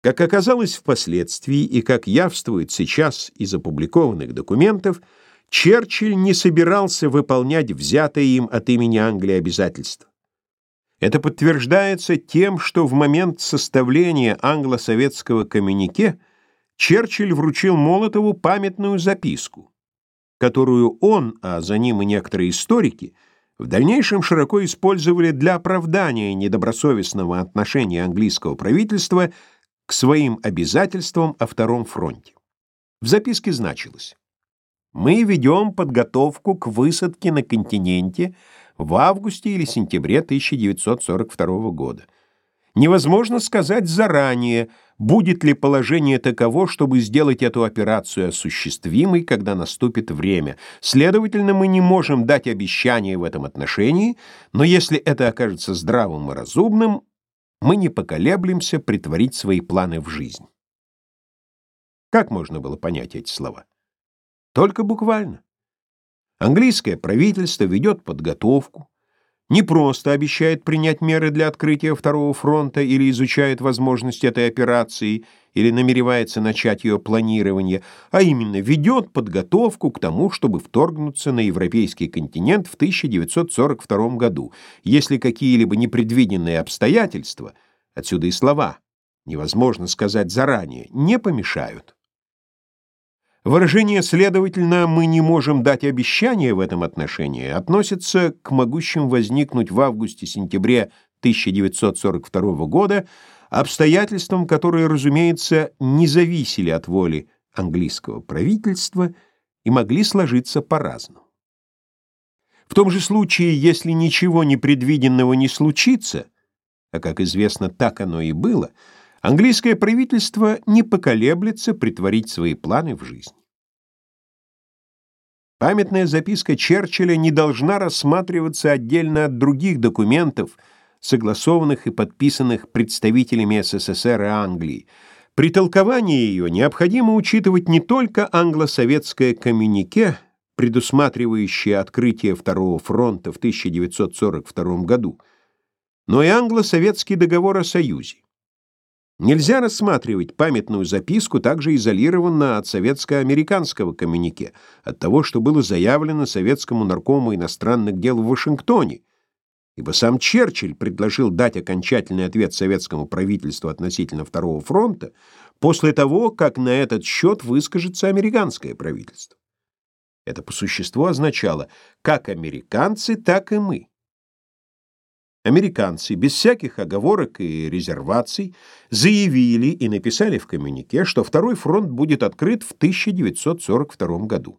Как оказалось впоследствии и как явствует сейчас из опубликованных документов, Черчилль не собирался выполнять взятое им от имени Англии обязательства. Это подтверждается тем, что в момент составления англо-советского коммюнике Черчилль вручил Молотову памятную записку, которую он, а за ним и некоторые историки, в дальнейшем широко использовали для оправдания недобросовестного отношения английского правительства к своим обязательствам о Втором фронте. В записке значилось «Мы ведем подготовку к высадке на континенте в августе или сентябре 1942 года. Невозможно сказать заранее, будет ли положение таково, чтобы сделать эту операцию осуществимой, когда наступит время. Следовательно, мы не можем дать обещание в этом отношении, но если это окажется здравым и разумным, мы не поколеблемся притворить свои планы в жизнь. Как можно было понять эти слова? Только буквально. Английское правительство ведет подготовку, не просто обещает принять меры для открытия Второго фронта или изучает возможность этой операции, или намеревается начать ее планирование, а именно ведет подготовку к тому, чтобы вторгнуться на европейский континент в 1942 году, если какие-либо непредвиденные обстоятельства, отсюда и слова, невозможно сказать заранее, не помешают. Выражение «следовательно, мы не можем дать обещания в этом отношении» относится к могущим возникнуть в августе-сентябре 1942 года обстоятельствам, которые, разумеется, не зависели от воли английского правительства и могли сложиться по-разному. В том же случае, если ничего непредвиденного не случится, а, как известно, так оно и было, английское правительство не поколеблется притворить свои планы в жизнь. Памятная записка Черчилля не должна рассматриваться отдельно от других документов, согласованных и подписанных представителями СССР и Англии. При толковании ее необходимо учитывать не только англо-советское коммюнике, предусматривающее открытие Второго фронта в 1942 году, но и англо-советский договор о союзе. Нельзя рассматривать памятную записку также изолированно от советско-американского коммюнике, от того, что было заявлено советскому наркому иностранных дел в Вашингтоне, ибо сам Черчилль предложил дать окончательный ответ советскому правительству относительно Второго фронта после того, как на этот счет выскажется американское правительство. Это по существу означало как американцы, так и мы. Американцы без всяких оговорок и резерваций заявили и написали в коммюнике, что Второй фронт будет открыт в 1942 году.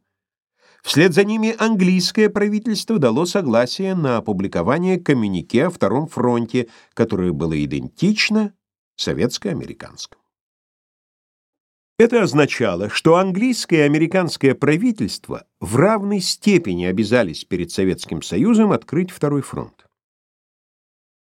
Вслед за ними английское правительство дало согласие на опубликование коммюнике о Втором фронте, которое было идентично советско-американскому. Это означало, что английское и американское правительство в равной степени обязались перед Советским Союзом открыть Второй фронт.